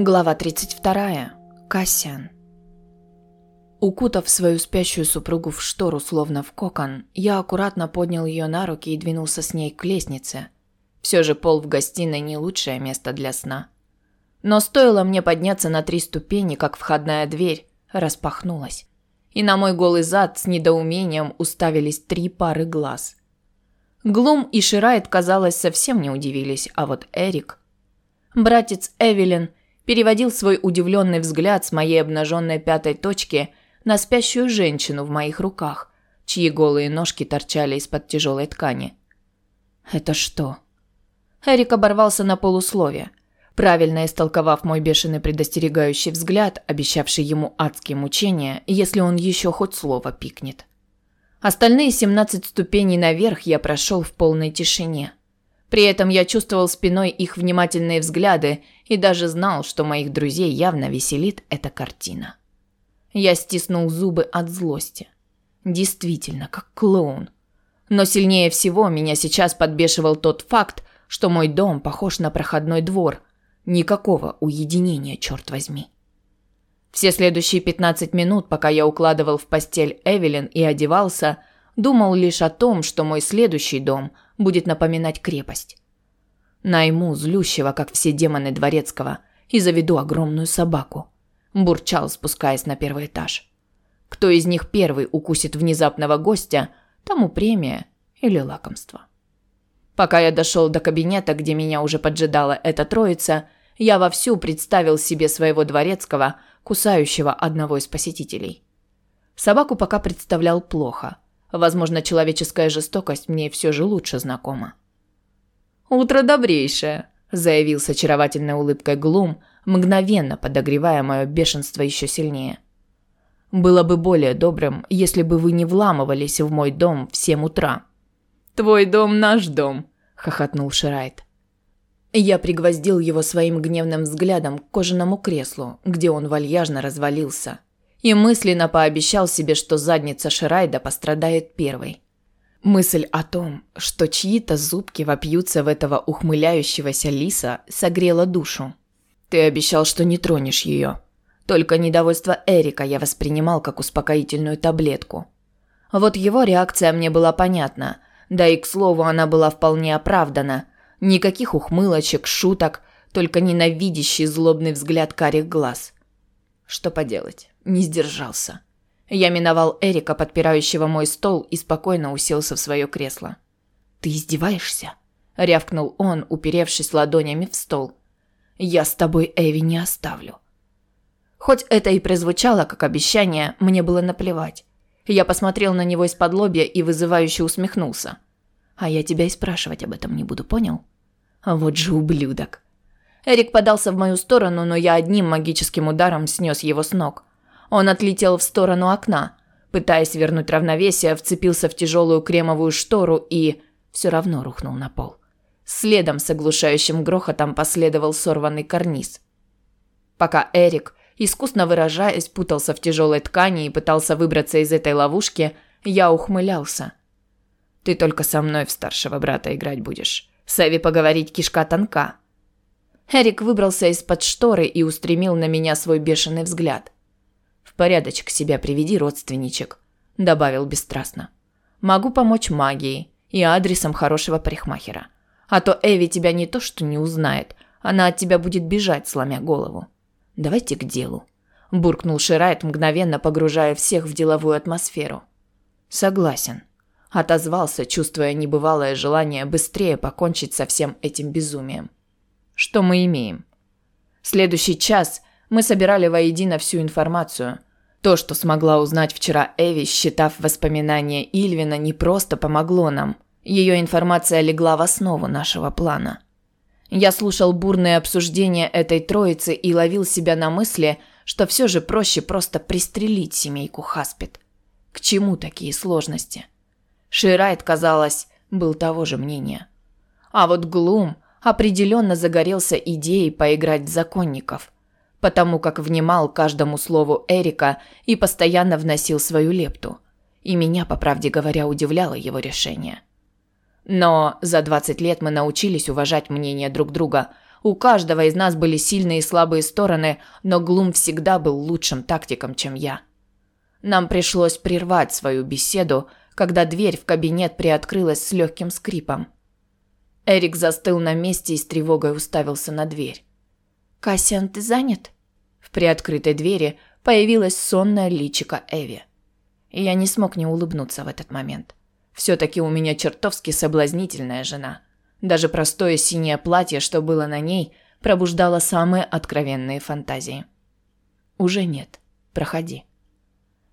Глава 32. Кассиан. Укутав свою спящую супругу в штору, словно в кокон, я аккуратно поднял ее на руки и двинулся с ней к лестнице. Все же пол в гостиной не лучшее место для сна. Но стоило мне подняться на три ступени, как входная дверь распахнулась. И на мой голый зад с недоумением уставились три пары глаз. Глум и Ширайт, казалось, совсем не удивились, а вот Эрик... Братец Эвелин – переводил свой удивленный взгляд с моей обнаженной пятой точки на спящую женщину в моих руках, чьи голые ножки торчали из-под тяжелой ткани. «Это что?» Эрик оборвался на полусловие, правильно истолковав мой бешеный предостерегающий взгляд, обещавший ему адские мучения, если он еще хоть слово пикнет. Остальные 17 ступеней наверх я прошел в полной тишине – при этом я чувствовал спиной их внимательные взгляды и даже знал, что моих друзей явно веселит эта картина. Я стиснул зубы от злости. Действительно, как клоун. Но сильнее всего меня сейчас подбешивал тот факт, что мой дом похож на проходной двор. Никакого уединения, черт возьми. Все следующие 15 минут, пока я укладывал в постель Эвелин и одевался, думал лишь о том, что мой следующий дом – будет напоминать крепость. Найму злющего, как все демоны дворецкого, и заведу огромную собаку. Бурчал, спускаясь на первый этаж. Кто из них первый укусит внезапного гостя, тому премия или лакомство. Пока я дошел до кабинета, где меня уже поджидала эта троица, я вовсю представил себе своего дворецкого, кусающего одного из посетителей. Собаку пока представлял плохо – Возможно, человеческая жестокость мне все же лучше знакома. «Утро добрейшее», – заявил с очаровательной улыбкой Глум, мгновенно подогревая мое бешенство еще сильнее. «Было бы более добрым, если бы вы не вламывались в мой дом в семь утра». «Твой дом – наш дом», – хохотнул Ширайт. Я пригвоздил его своим гневным взглядом к кожаному креслу, где он вальяжно развалился – и мысленно пообещал себе, что задница Ширайда пострадает первой. Мысль о том, что чьи-то зубки вопьются в этого ухмыляющегося лиса, согрела душу. «Ты обещал, что не тронешь ее». Только недовольство Эрика я воспринимал как успокоительную таблетку. Вот его реакция мне была понятна, да и, к слову, она была вполне оправдана. Никаких ухмылочек, шуток, только ненавидящий злобный взгляд карих глаз. Что поделать? Не сдержался. Я миновал Эрика, подпирающего мой стол, и спокойно уселся в свое кресло. «Ты издеваешься?» – рявкнул он, уперевшись ладонями в стол. «Я с тобой Эви не оставлю». Хоть это и прозвучало как обещание, мне было наплевать. Я посмотрел на него из-под лобья и вызывающе усмехнулся. «А я тебя и спрашивать об этом не буду, понял?» «Вот же ублюдок!» Эрик подался в мою сторону, но я одним магическим ударом снес его с ног. Он отлетел в сторону окна, пытаясь вернуть равновесие, вцепился в тяжелую кремовую штору и все равно рухнул на пол. Следом с оглушающим грохотом последовал сорванный карниз. Пока Эрик, искусно выражаясь, путался в тяжелой ткани и пытался выбраться из этой ловушки, я ухмылялся. «Ты только со мной в старшего брата играть будешь. С Эви поговорить кишка тонка». Эрик выбрался из-под шторы и устремил на меня свой бешеный взгляд – порядочек себя приведи, родственничек, добавил бесстрастно. Могу помочь магией и адресом хорошего парикмахера. А то Эви тебя не то что не узнает, она от тебя будет бежать, сломя голову. Давайте к делу, буркнул Ширайт, мгновенно погружая всех в деловую атмосферу. Согласен, отозвался, чувствуя небывалое желание быстрее покончить со всем этим безумием. Что мы имеем? Следующий час мы собирали воедино всю информацию. То, что смогла узнать вчера Эви, считав воспоминания Ильвина, не просто помогло нам. Ее информация легла в основу нашего плана. Я слушал бурные обсуждения этой троицы и ловил себя на мысли, что все же проще просто пристрелить семейку Хаспит. К чему такие сложности? Ширайт, казалось, был того же мнения. А вот Глум определенно загорелся идеей поиграть в законников – потому как внимал каждому слову Эрика и постоянно вносил свою лепту. И меня, по правде говоря, удивляло его решение. Но за 20 лет мы научились уважать мнение друг друга. У каждого из нас были сильные и слабые стороны, но Глум всегда был лучшим тактиком, чем я. Нам пришлось прервать свою беседу, когда дверь в кабинет приоткрылась с легким скрипом. Эрик застыл на месте и с тревогой уставился на дверь. «Кассиан, ты занят?» В приоткрытой двери появилась сонная личика Эви. Я не смог не улыбнуться в этот момент. Все-таки у меня чертовски соблазнительная жена. Даже простое синее платье, что было на ней, пробуждало самые откровенные фантазии. «Уже нет. Проходи».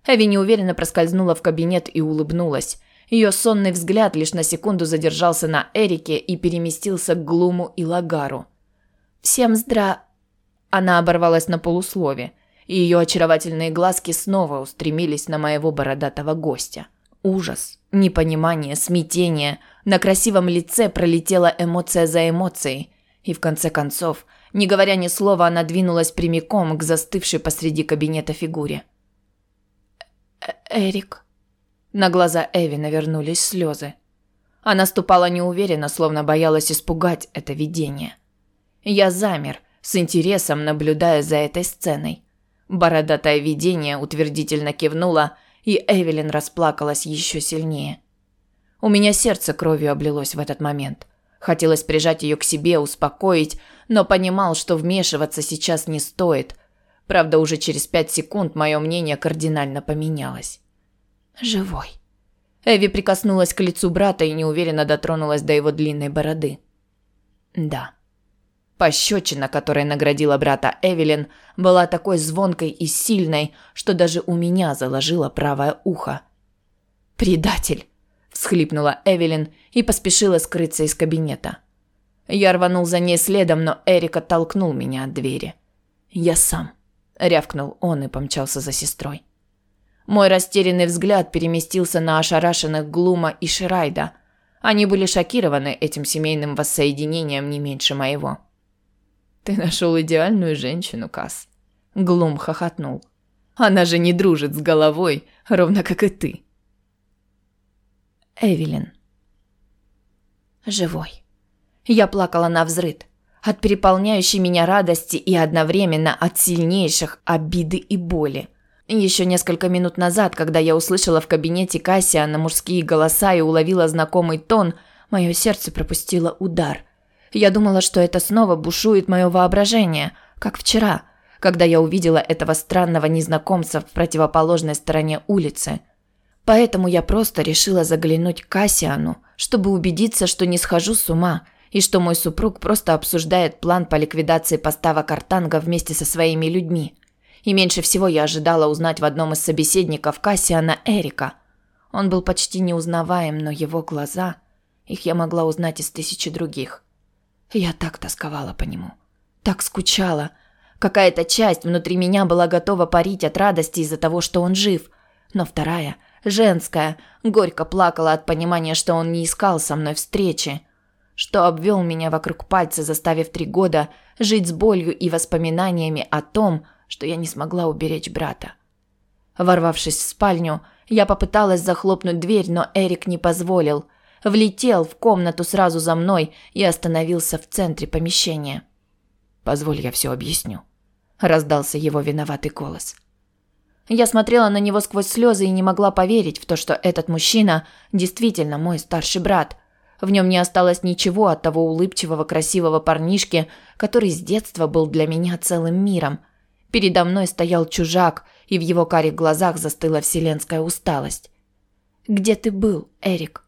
Эви неуверенно проскользнула в кабинет и улыбнулась. Ее сонный взгляд лишь на секунду задержался на Эрике и переместился к Глуму и Лагару. «Всем здра...» Она оборвалась на полуслове, и ее очаровательные глазки снова устремились на моего бородатого гостя. Ужас, непонимание, смятение. На красивом лице пролетела эмоция за эмоцией. И в конце концов, не говоря ни слова, она двинулась прямиком к застывшей посреди кабинета фигуре. «Э, «Эрик». На глаза Эви навернулись слезы. Она ступала неуверенно, словно боялась испугать это видение. Я замер, с интересом наблюдая за этой сценой. Бородатое видение утвердительно кивнуло, и Эвелин расплакалась еще сильнее. У меня сердце кровью облилось в этот момент. Хотелось прижать ее к себе, успокоить, но понимал, что вмешиваться сейчас не стоит. Правда, уже через пять секунд мое мнение кардинально поменялось. «Живой». Эви прикоснулась к лицу брата и неуверенно дотронулась до его длинной бороды. «Да». Пощечина, которой наградила брата Эвелин, была такой звонкой и сильной, что даже у меня заложило правое ухо. «Предатель!» – всхлипнула Эвелин и поспешила скрыться из кабинета. Я рванул за ней следом, но Эрик оттолкнул меня от двери. «Я сам», – рявкнул он и помчался за сестрой. Мой растерянный взгляд переместился на ошарашенных Глума и Ширайда. Они были шокированы этим семейным воссоединением не меньше моего. «Ты нашел идеальную женщину, Кас. Глум хохотнул. «Она же не дружит с головой, ровно как и ты». Эвелин. Живой. Я плакала на взрыд. От переполняющей меня радости и одновременно от сильнейших обиды и боли. Еще несколько минут назад, когда я услышала в кабинете Кассиана мужские голоса и уловила знакомый тон, мое сердце пропустило удар. Я думала, что это снова бушует мое воображение, как вчера, когда я увидела этого странного незнакомца в противоположной стороне улицы. Поэтому я просто решила заглянуть к Кассиану, чтобы убедиться, что не схожу с ума и что мой супруг просто обсуждает план по ликвидации поставок артанга вместе со своими людьми. И меньше всего я ожидала узнать в одном из собеседников Кассиана Эрика. Он был почти неузнаваем, но его глаза, их я могла узнать из тысячи других. Я так тосковала по нему. Так скучала. Какая-то часть внутри меня была готова парить от радости из-за того, что он жив. Но вторая, женская, горько плакала от понимания, что он не искал со мной встречи. Что обвел меня вокруг пальца, заставив три года жить с болью и воспоминаниями о том, что я не смогла уберечь брата. Ворвавшись в спальню, я попыталась захлопнуть дверь, но Эрик не позволил – влетел в комнату сразу за мной и остановился в центре помещения. «Позволь, я все объясню», – раздался его виноватый голос. Я смотрела на него сквозь слезы и не могла поверить в то, что этот мужчина действительно мой старший брат. В нем не осталось ничего от того улыбчивого, красивого парнишки, который с детства был для меня целым миром. Передо мной стоял чужак, и в его карих глазах застыла вселенская усталость. «Где ты был, Эрик?»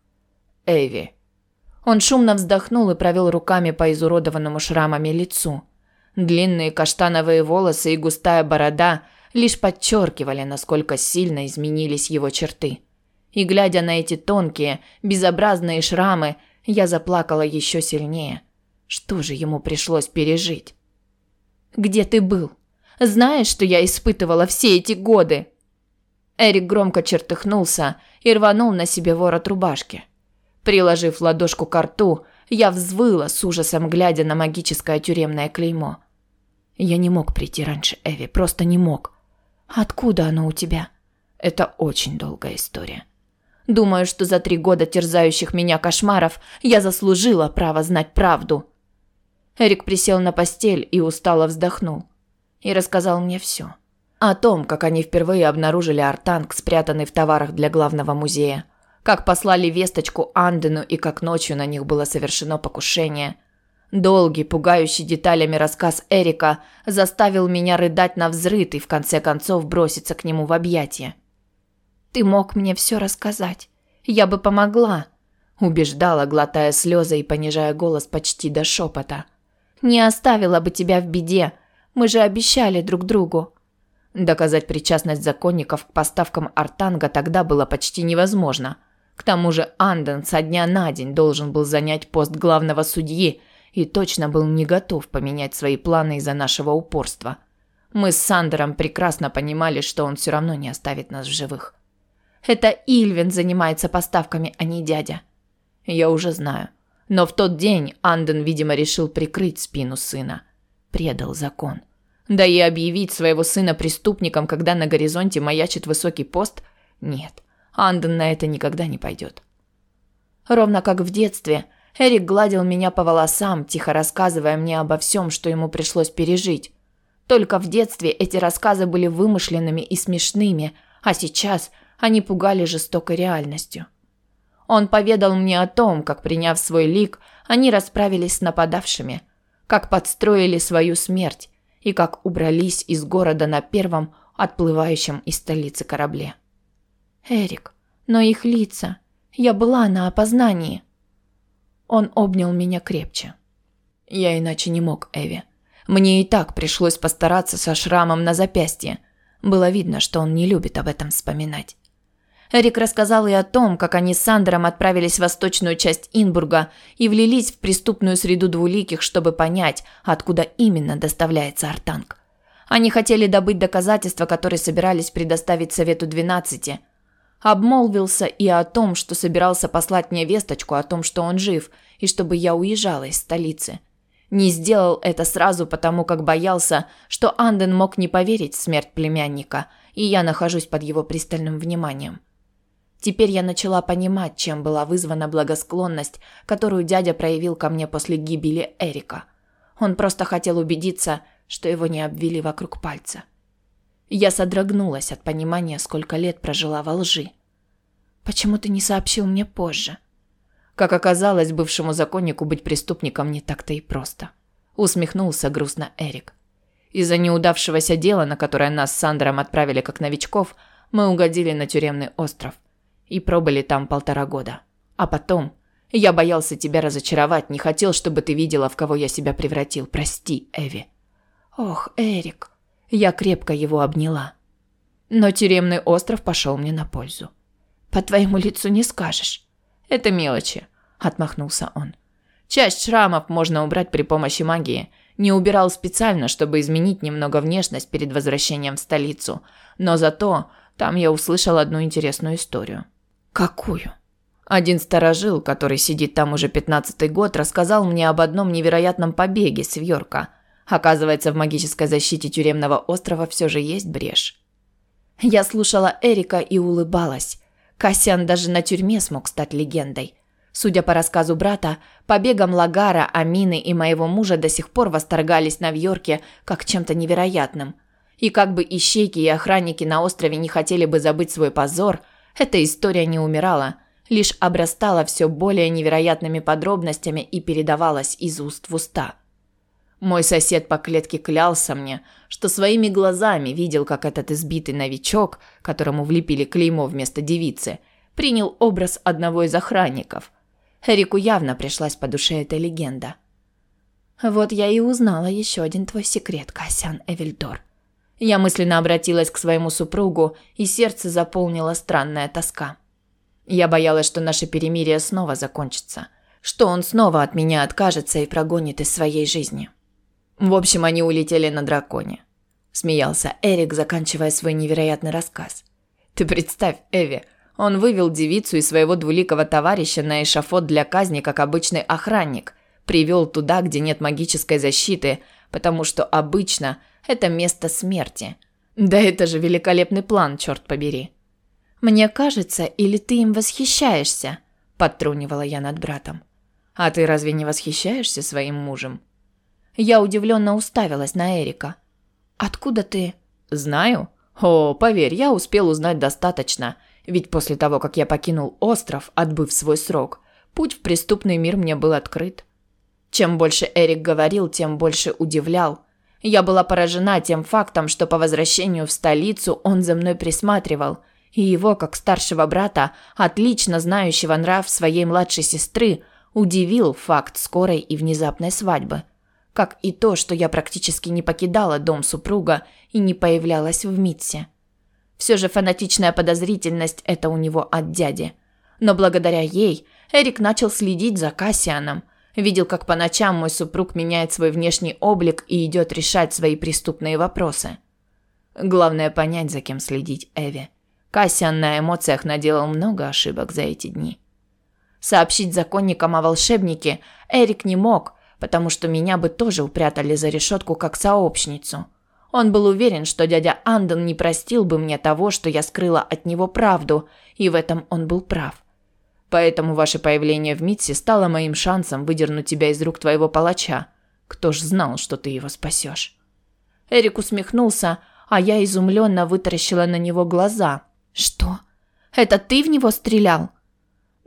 Эви. Он шумно вздохнул и провел руками по изуродованному шрамами лицу. Длинные каштановые волосы и густая борода лишь подчеркивали, насколько сильно изменились его черты. И глядя на эти тонкие, безобразные шрамы, я заплакала еще сильнее. Что же ему пришлось пережить? Где ты был? Знаешь, что я испытывала все эти годы? Эрик громко чертыхнулся и рванул на себе ворот рубашки. Приложив ладошку к рту, я взвыла с ужасом, глядя на магическое тюремное клеймо. Я не мог прийти раньше, Эви, просто не мог. Откуда оно у тебя? Это очень долгая история. Думаю, что за три года терзающих меня кошмаров я заслужила право знать правду. Эрик присел на постель и устало вздохнул. И рассказал мне все. О том, как они впервые обнаружили артанг, спрятанный в товарах для главного музея. Как послали весточку Андену и как ночью на них было совершено покушение. Долгий, пугающий деталями рассказ Эрика заставил меня рыдать на взрыд и в конце концов броситься к нему в объятия. «Ты мог мне все рассказать. Я бы помогла», – убеждала, глотая слезы и понижая голос почти до шепота. «Не оставила бы тебя в беде. Мы же обещали друг другу». Доказать причастность законников к поставкам артанга тогда было почти невозможно – к тому же Анден со дня на день должен был занять пост главного судьи и точно был не готов поменять свои планы из-за нашего упорства. Мы с Сандером прекрасно понимали, что он все равно не оставит нас в живых. Это Ильвин занимается поставками, а не дядя. Я уже знаю. Но в тот день Анден, видимо, решил прикрыть спину сына. Предал закон. Да и объявить своего сына преступником, когда на горизонте маячит высокий пост – нет. Анден на это никогда не пойдет. Ровно как в детстве, Эрик гладил меня по волосам, тихо рассказывая мне обо всем, что ему пришлось пережить. Только в детстве эти рассказы были вымышленными и смешными, а сейчас они пугали жестокой реальностью. Он поведал мне о том, как, приняв свой лик, они расправились с нападавшими, как подстроили свою смерть и как убрались из города на первом отплывающем из столицы корабле. Эрик, но их лица. Я была на опознании. Он обнял меня крепче. Я иначе не мог, Эви. Мне и так пришлось постараться со шрамом на запястье. Было видно, что он не любит об этом вспоминать. Эрик рассказал и о том, как они с Сандером отправились в восточную часть Инбурга и влились в преступную среду двуликих, чтобы понять, откуда именно доставляется Артанг. Они хотели добыть доказательства, которые собирались предоставить Совету 12, Обмолвился и о том, что собирался послать мне весточку о том, что он жив, и чтобы я уезжала из столицы. Не сделал это сразу, потому как боялся, что Анден мог не поверить в смерть племянника, и я нахожусь под его пристальным вниманием. Теперь я начала понимать, чем была вызвана благосклонность, которую дядя проявил ко мне после гибели Эрика. Он просто хотел убедиться, что его не обвели вокруг пальца. Я содрогнулась от понимания, сколько лет прожила во лжи. Почему ты не сообщил мне позже? Как оказалось, бывшему законнику быть преступником не так-то и просто. Усмехнулся грустно Эрик. Из-за неудавшегося дела, на которое нас с Сандром отправили как новичков, мы угодили на тюремный остров и пробыли там полтора года. А потом я боялся тебя разочаровать, не хотел, чтобы ты видела, в кого я себя превратил. Прости, Эви. Ох, Эрик, я крепко его обняла. Но тюремный остров пошел мне на пользу. По твоему лицу не скажешь. Это мелочи, отмахнулся он. Часть шрамов можно убрать при помощи магии. Не убирал специально, чтобы изменить немного внешность перед возвращением в столицу, но зато там я услышал одну интересную историю. Какую? Один старожил, который сидит там уже пятнадцатый год, рассказал мне об одном невероятном побеге с Вьорка. Оказывается, в магической защите тюремного острова все же есть брешь. Я слушала Эрика и улыбалась. Кассиан даже на тюрьме смог стать легендой. Судя по рассказу брата, побегом Лагара, Амины и моего мужа до сих пор восторгались на Вьорке как чем-то невероятным. И как бы ищейки и охранники на острове не хотели бы забыть свой позор, эта история не умирала, лишь обрастала все более невероятными подробностями и передавалась из уст в уста. Мой сосед по клетке клялся мне, что своими глазами видел, как этот избитый новичок, которому влепили клеймо вместо девицы, принял образ одного из охранников. Эрику явно пришлась по душе эта легенда. Вот я и узнала еще один твой секрет, Касян Эвельдор. Я мысленно обратилась к своему супругу, и сердце заполнила странная тоска. Я боялась, что наше перемирие снова закончится, что он снова от меня откажется и прогонит из своей жизни. В общем, они улетели на драконе. Смеялся Эрик, заканчивая свой невероятный рассказ. Ты представь, Эви, он вывел девицу и своего двуликого товарища на эшафот для казни, как обычный охранник. Привел туда, где нет магической защиты, потому что обычно это место смерти. Да это же великолепный план, черт побери. Мне кажется, или ты им восхищаешься, подтрунивала я над братом. А ты разве не восхищаешься своим мужем? Я удивленно уставилась на Эрика. «Откуда ты?» «Знаю. О, поверь, я успел узнать достаточно. Ведь после того, как я покинул остров, отбыв свой срок, путь в преступный мир мне был открыт. Чем больше Эрик говорил, тем больше удивлял. Я была поражена тем фактом, что по возвращению в столицу он за мной присматривал, и его, как старшего брата, отлично знающего нрав своей младшей сестры, удивил факт скорой и внезапной свадьбы. Как и то, что я практически не покидала дом супруга и не появлялась в Митсе. Все же фанатичная подозрительность – это у него от дяди. Но благодаря ей Эрик начал следить за Кассианом – Видел, как по ночам мой супруг меняет свой внешний облик и идет решать свои преступные вопросы. Главное понять, за кем следить Эви. Кассиан на эмоциях наделал много ошибок за эти дни. Сообщить законникам о волшебнике Эрик не мог, потому что меня бы тоже упрятали за решетку как сообщницу. Он был уверен, что дядя Андон не простил бы мне того, что я скрыла от него правду, и в этом он был прав. Поэтому ваше появление в Митсе стало моим шансом выдернуть тебя из рук твоего палача. Кто ж знал, что ты его спасешь?» Эрик усмехнулся, а я изумленно вытаращила на него глаза. «Что? Это ты в него стрелял?»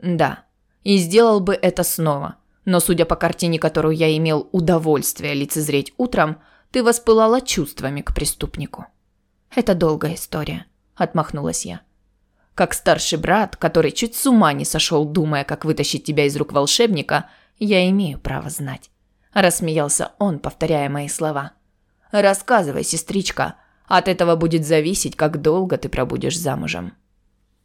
«Да. И сделал бы это снова. Но судя по картине, которую я имел удовольствие лицезреть утром, ты воспылала чувствами к преступнику». «Это долгая история», – отмахнулась я. Как старший брат, который чуть с ума не сошел, думая, как вытащить тебя из рук волшебника, я имею право знать. Рассмеялся он, повторяя мои слова. Рассказывай, сестричка. От этого будет зависеть, как долго ты пробудешь замужем.